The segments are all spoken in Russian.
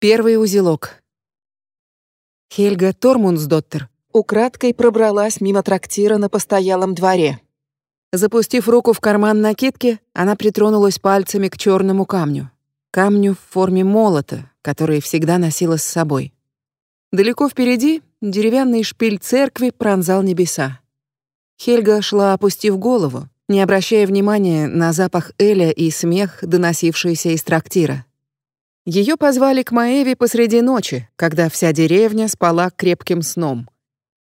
Первый узелок. Хельга Тормунсдоттер украдкой пробралась мимо трактира на постоялом дворе. Запустив руку в карман накидки, она притронулась пальцами к черному камню. Камню в форме молота, который всегда носила с собой. Далеко впереди деревянный шпиль церкви пронзал небеса. Хельга шла, опустив голову, не обращая внимания на запах эля и смех, доносившийся из трактира. Ее позвали к Маэве посреди ночи, когда вся деревня спала крепким сном.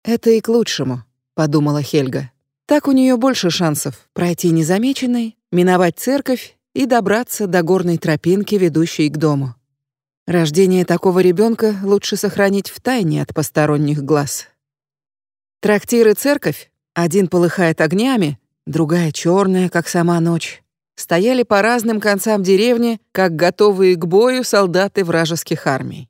«Это и к лучшему», — подумала Хельга. «Так у нее больше шансов пройти незамеченной, миновать церковь и добраться до горной тропинки, ведущей к дому. Рождение такого ребенка лучше сохранить в тайне от посторонних глаз». Трактир и церковь, один полыхает огнями, другая черная, как сама ночь, стояли по разным концам деревни, как готовые к бою солдаты вражеских армий.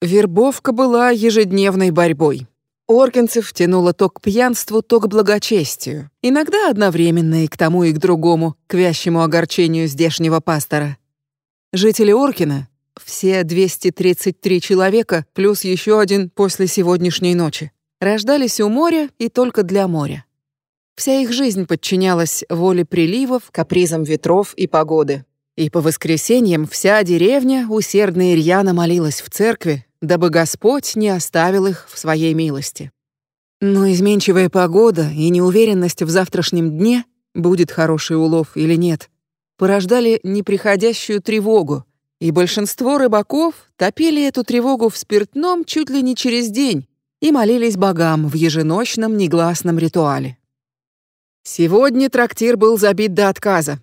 Вербовка была ежедневной борьбой. Оркинцев тянуло то к пьянству, то к благочестию, иногда одновременно и к тому, и к другому, к вящему огорчению здешнего пастора. Жители Оркина, все 233 человека, плюс еще один после сегодняшней ночи, рождались у моря и только для моря. Вся их жизнь подчинялась воле приливов, капризам ветров и погоды. И по воскресеньям вся деревня усердно и рьяно молилась в церкви, дабы Господь не оставил их в своей милости. Но изменчивая погода и неуверенность в завтрашнем дне, будет хороший улов или нет, порождали неприходящую тревогу, и большинство рыбаков топили эту тревогу в спиртном чуть ли не через день и молились богам в еженочном негласном ритуале. Сегодня трактир был забит до отказа.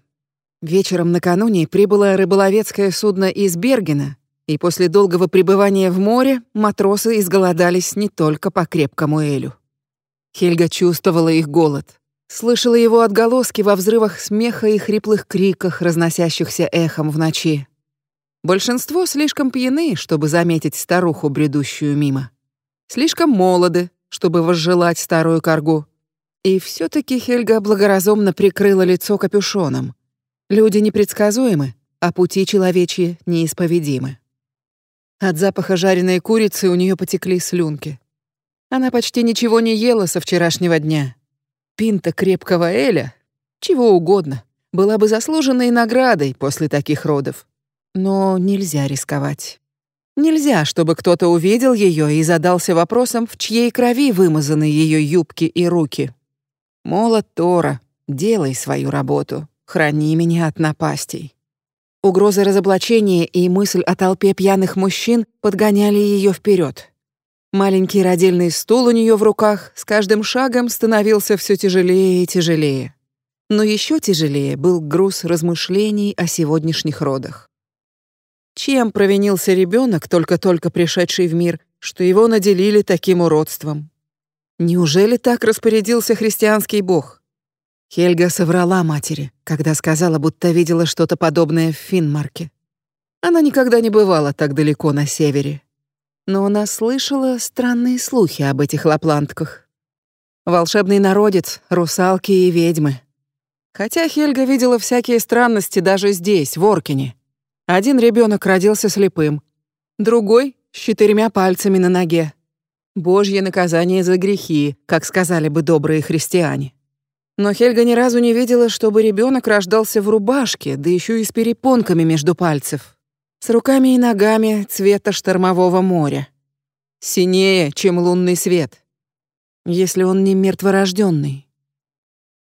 Вечером накануне прибыло рыболовецкое судно из Бергена, и после долгого пребывания в море матросы изголодались не только по крепкому элю. Хельга чувствовала их голод, слышала его отголоски во взрывах смеха и хриплых криках, разносящихся эхом в ночи. Большинство слишком пьяны, чтобы заметить старуху, бредущую мимо. Слишком молоды, чтобы возжелать старую коргу. И все таки Хельга благоразумно прикрыла лицо капюшоном. Люди непредсказуемы, а пути человечьи неисповедимы. От запаха жареной курицы у нее потекли слюнки. Она почти ничего не ела со вчерашнего дня. Пинта крепкого эля, чего угодно, была бы заслуженной наградой после таких родов. Но нельзя рисковать. Нельзя, чтобы кто-то увидел ее и задался вопросом, в чьей крови вымазаны ее юбки и руки. Молот Тора, делай свою работу, храни меня от напастей. Угроза разоблачения и мысль о толпе пьяных мужчин подгоняли ее вперед. Маленький родильный стул у нее в руках с каждым шагом становился все тяжелее и тяжелее. Но еще тяжелее был груз размышлений о сегодняшних родах. Чем провинился ребенок, только-только пришедший в мир, что его наделили таким уродством? Неужели так распорядился христианский бог? Хельга соврала матери, когда сказала, будто видела что-то подобное в Финмарке. Она никогда не бывала так далеко на севере. Но она слышала странные слухи об этих лапландках. Волшебный народец, русалки и ведьмы. Хотя Хельга видела всякие странности даже здесь, в Оркине. Один ребенок родился слепым, другой — с четырьмя пальцами на ноге. Божье наказание за грехи, как сказали бы добрые христиане. Но Хельга ни разу не видела, чтобы ребенок рождался в рубашке, да еще и с перепонками между пальцев, с руками и ногами цвета штормового моря. Синее, чем лунный свет. Если он не мертворожденный.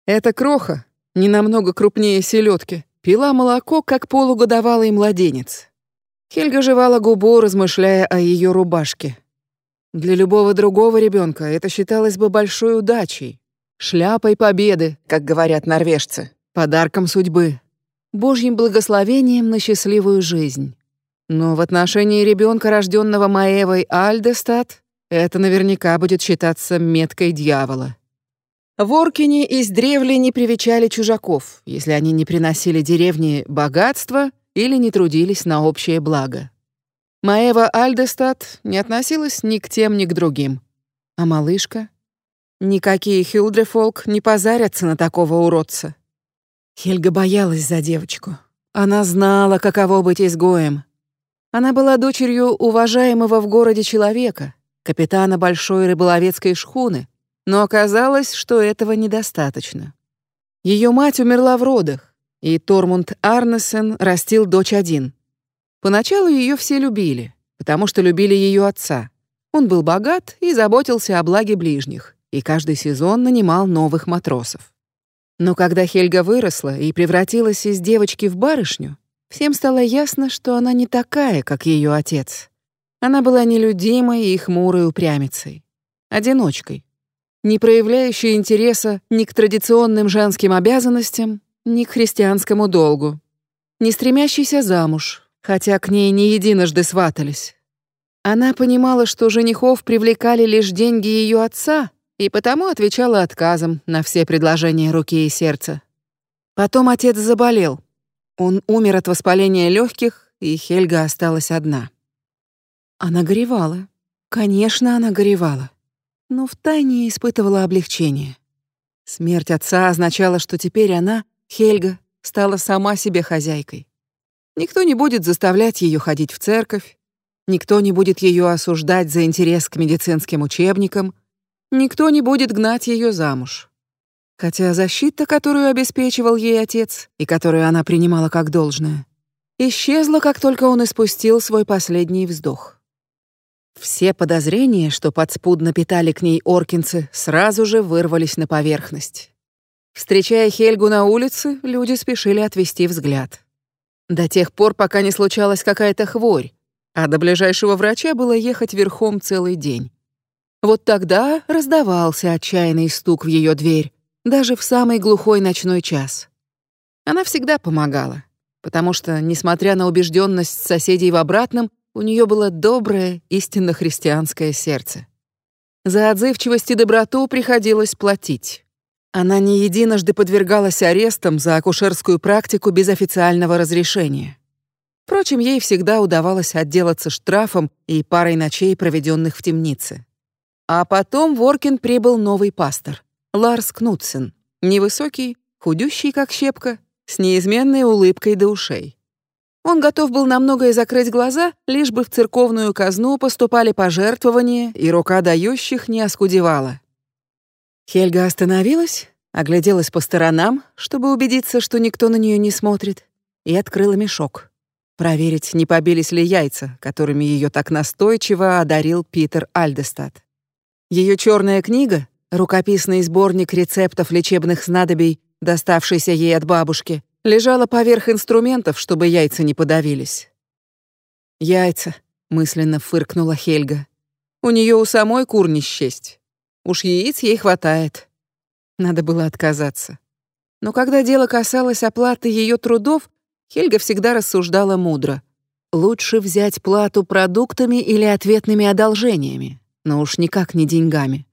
Эта кроха, не намного крупнее селедки, пила молоко, как полугодовалый младенец. Хельга жевала губу, размышляя о ее рубашке. Для любого другого ребенка это считалось бы большой удачей, шляпой победы, как говорят норвежцы, подарком судьбы, божьим благословением на счастливую жизнь. Но в отношении ребенка, рожденного Маевой Альдестад, это наверняка будет считаться меткой дьявола. В Оркине издревле не привечали чужаков, если они не приносили деревне богатства или не трудились на общее благо. Маева Альдестад не относилась ни к тем, ни к другим. А малышка? Никакие Хилдрефолк не позарятся на такого уродца. Хельга боялась за девочку. Она знала, каково быть изгоем. Она была дочерью уважаемого в городе человека, капитана большой рыболовецкой шхуны, но оказалось, что этого недостаточно. Ее мать умерла в родах, и Тормунд Арнесен растил дочь один. Поначалу ее все любили, потому что любили ее отца. Он был богат и заботился о благе ближних, и каждый сезон нанимал новых матросов. Но когда Хельга выросла и превратилась из девочки в барышню, Всем стало ясно, что она не такая, как ее отец. Она была нелюдимой и хмурой упрямицей, одиночкой, не проявляющей интереса ни к традиционным женским обязанностям, ни к христианскому долгу, не стремящейся замуж, хотя к ней не единожды сватались. Она понимала, что женихов привлекали лишь деньги ее отца, и потому отвечала отказом на все предложения руки и сердца. Потом отец заболел, он умер от воспаления легких, и Хельга осталась одна. Она горевала. Конечно, она горевала. Но втайне испытывала облегчение. Смерть отца означала, что теперь она, Хельга, стала сама себе хозяйкой. Никто не будет заставлять ее ходить в церковь, никто не будет ее осуждать за интерес к медицинским учебникам, никто не будет гнать ее замуж. Хотя защита, которую обеспечивал ей отец и которую она принимала как должное, исчезла, как только он испустил свой последний вздох. Все подозрения, что подспудно питали к ней оркинцы, сразу же вырвались на поверхность. Встречая Хельгу на улице, люди спешили отвести взгляд. До тех пор, пока не случалась какая-то хворь, а до ближайшего врача было ехать верхом целый день. Вот тогда раздавался отчаянный стук в ее дверь, даже в самый глухой ночной час. Она всегда помогала, потому что, несмотря на убежденность соседей в обратном, у нее было доброе, истинно христианское сердце. За отзывчивость и доброту приходилось платить. Она не единожды подвергалась арестам за акушерскую практику без официального разрешения. Впрочем, ей всегда удавалось отделаться штрафом и парой ночей, проведенных в темнице. А потом в Оркин прибыл новый пастор. Ларс Кнутсен, невысокий, худющий, как щепка, с неизменной улыбкой до ушей. Он готов был на многое закрыть глаза, лишь бы в церковную казну поступали пожертвования, и рука дающих не оскудевала. Хельга остановилась, огляделась по сторонам, чтобы убедиться, что никто на нее не смотрит, и открыла мешок. Проверить, не побились ли яйца, которыми ее так настойчиво одарил Питер Альдестад. Ее черная книга, Рукописный сборник рецептов лечебных снадобий, доставшийся ей от бабушки, лежала поверх инструментов, чтобы яйца не подавились. «Яйца», — мысленно фыркнула Хельга. «У нее у самой кур не счесть. Уж яиц ей хватает». Надо было отказаться. Но когда дело касалось оплаты ее трудов, Хельга всегда рассуждала мудро. Лучше взять плату продуктами или ответными одолжениями, но уж никак не деньгами.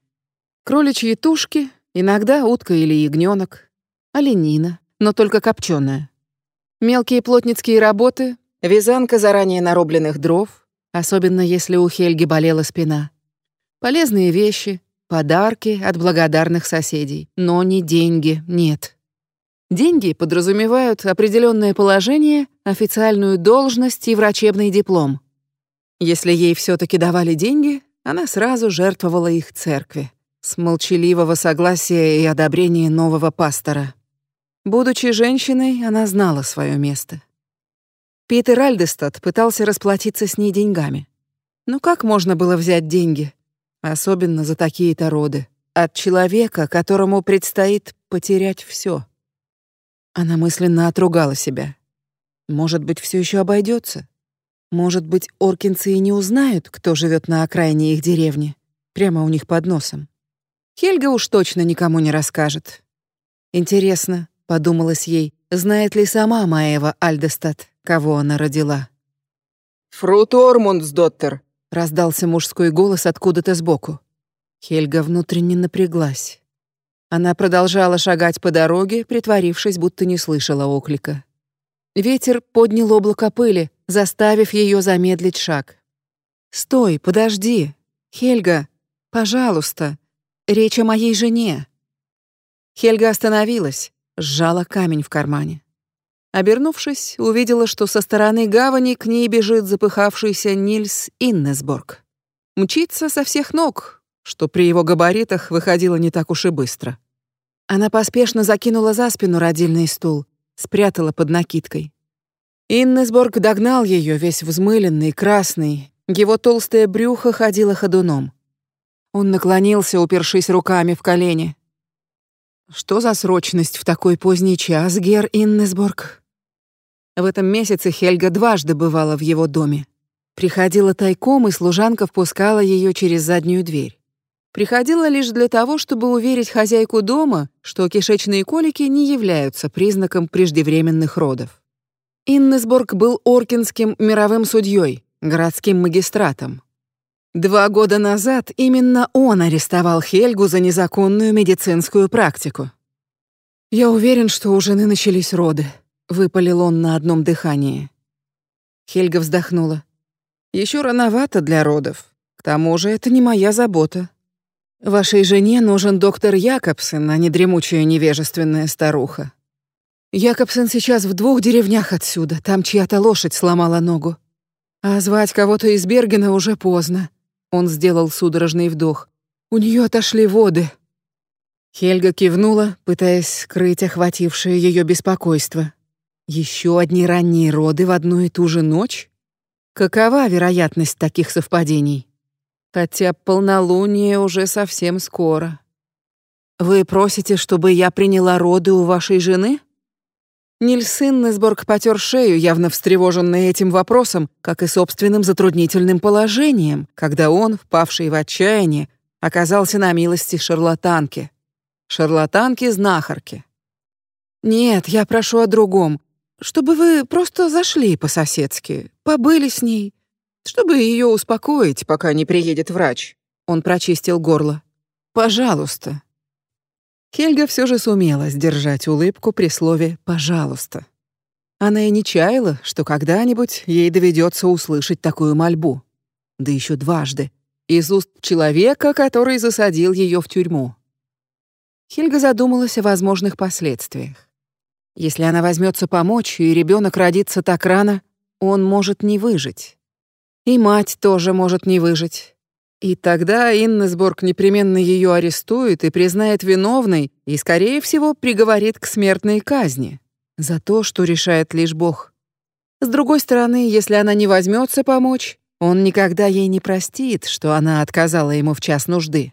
Кроличьи тушки, иногда утка или ягнёнок, оленина, но только копченая. Мелкие плотницкие работы, вязанка заранее нарубленных дров, особенно если у Хельги болела спина. Полезные вещи, подарки от благодарных соседей, но не деньги, нет. Деньги подразумевают определенное положение, официальную должность и врачебный диплом. Если ей все таки давали деньги, она сразу жертвовала их церкви с молчаливого согласия и одобрения нового пастора. Будучи женщиной, она знала свое место. Питер Альдестад пытался расплатиться с ней деньгами. Но как можно было взять деньги, особенно за такие-то роды, от человека, которому предстоит потерять все? Она мысленно отругала себя. Может быть, все еще обойдется? Может быть, оркинцы и не узнают, кто живет на окраине их деревни, прямо у них под носом. Хельга уж точно никому не расскажет. Интересно, подумалось ей, знает ли сама Маева Альдестад, кого она родила. «Фрут Ормундсдоттер!» — раздался мужской голос откуда-то сбоку. Хельга внутренне напряглась. Она продолжала шагать по дороге, притворившись, будто не слышала оклика. Ветер поднял облако пыли, заставив ее замедлить шаг. «Стой, подожди! Хельга, пожалуйста!» Речь о моей жене. Хельга остановилась, сжала камень в кармане. Обернувшись, увидела, что со стороны гавани к ней бежит запыхавшийся Нильс Иннесборг. Мчится со всех ног, что при его габаритах выходило не так уж и быстро. Она поспешно закинула за спину родильный стул, спрятала под накидкой. Иннесборг догнал ее, весь взмыленный, красный. Его толстое брюхо ходило ходуном. Он наклонился, упершись руками в колени. «Что за срочность в такой поздний час, Гер Иннесборг?» В этом месяце Хельга дважды бывала в его доме. Приходила тайком, и служанка впускала ее через заднюю дверь. Приходила лишь для того, чтобы уверить хозяйку дома, что кишечные колики не являются признаком преждевременных родов. Иннесборг был оркинским мировым судьей, городским магистратом. Два года назад именно он арестовал Хельгу за незаконную медицинскую практику. «Я уверен, что у жены начались роды», — выпалил он на одном дыхании. Хельга вздохнула. Еще рановато для родов. К тому же это не моя забота. Вашей жене нужен доктор Якобсен, а не дремучая невежественная старуха. Якобсен сейчас в двух деревнях отсюда, там чья-то лошадь сломала ногу. А звать кого-то из Бергена уже поздно. Он сделал судорожный вдох. У нее отошли воды. Хельга кивнула, пытаясь скрыть охватившее ее беспокойство. Еще одни ранние роды в одну и ту же ночь? Какова вероятность таких совпадений? Хотя полнолуние уже совсем скоро. Вы просите, чтобы я приняла роды у вашей жены? Нильс Иннесборг потер шею, явно встревоженный этим вопросом, как и собственным затруднительным положением, когда он, впавший в отчаяние, оказался на милости шарлатанки. Шарлатанки-знахарки. «Нет, я прошу о другом чтобы вы просто зашли по-соседски, побыли с ней, чтобы ее успокоить, пока не приедет врач. Он прочистил горло. Пожалуйста. Хельга все же сумела сдержать улыбку при слове «пожалуйста». Она и не чаяла, что когда-нибудь ей доведется услышать такую мольбу. Да еще дважды. Из уст человека, который засадил ее в тюрьму. Хельга задумалась о возможных последствиях. Если она возьмется помочь, и ребенок родится так рано, он может не выжить. И мать тоже может не выжить. И тогда Иннесборг непременно ее арестует и признает виновной, и, скорее всего, приговорит к смертной казни за то, что решает лишь Бог. С другой стороны, если она не возьмется помочь, он никогда ей не простит, что она отказала ему в час нужды.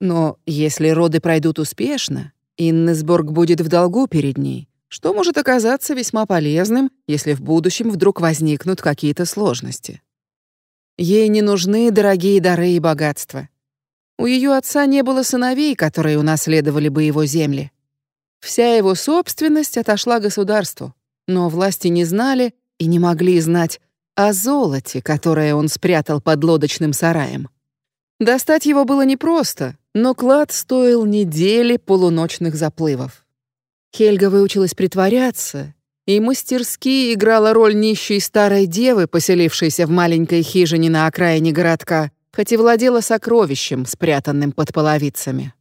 Но если роды пройдут успешно, Иннесборг будет в долгу перед ней, что может оказаться весьма полезным, если в будущем вдруг возникнут какие-то сложности. Ей не нужны дорогие дары и богатства. У ее отца не было сыновей, которые унаследовали бы его земли. Вся его собственность отошла государству, но власти не знали и не могли знать о золоте, которое он спрятал под лодочным сараем. Достать его было непросто, но клад стоил недели полуночных заплывов. Хельга выучилась притворяться и мастерски играла роль нищей старой девы, поселившейся в маленькой хижине на окраине городка, хоть и владела сокровищем, спрятанным под половицами.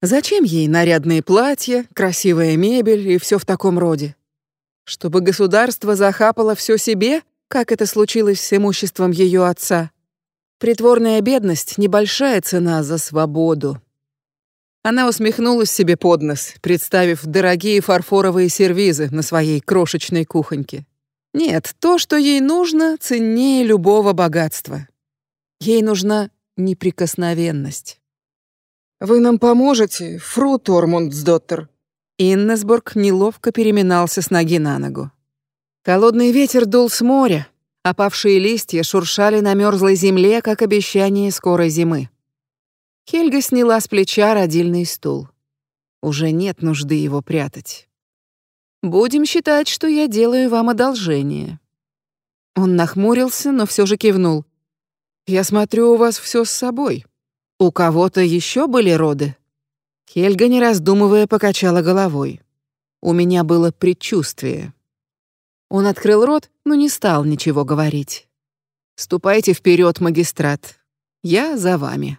Зачем ей нарядные платья, красивая мебель и все в таком роде? Чтобы государство захапало все себе, как это случилось с имуществом ее отца? Притворная бедность — небольшая цена за свободу. Она усмехнулась себе под нос, представив дорогие фарфоровые сервизы на своей крошечной кухоньке. Нет, то, что ей нужно, ценнее любого богатства. Ей нужна неприкосновенность. «Вы нам поможете, фру Тормундсдоттер?» Иннесбург неловко переминался с ноги на ногу. Холодный ветер дул с моря, опавшие листья шуршали на мерзлой земле, как обещание скорой зимы. Хельга сняла с плеча родильный стул. Уже нет нужды его прятать. Будем считать, что я делаю вам одолжение. Он нахмурился, но все же кивнул. Я смотрю, у вас все с собой. У кого-то еще были роды? Хельга, не раздумывая, покачала головой. У меня было предчувствие. Он открыл рот, но не стал ничего говорить. Ступайте вперед, магистрат. Я за вами.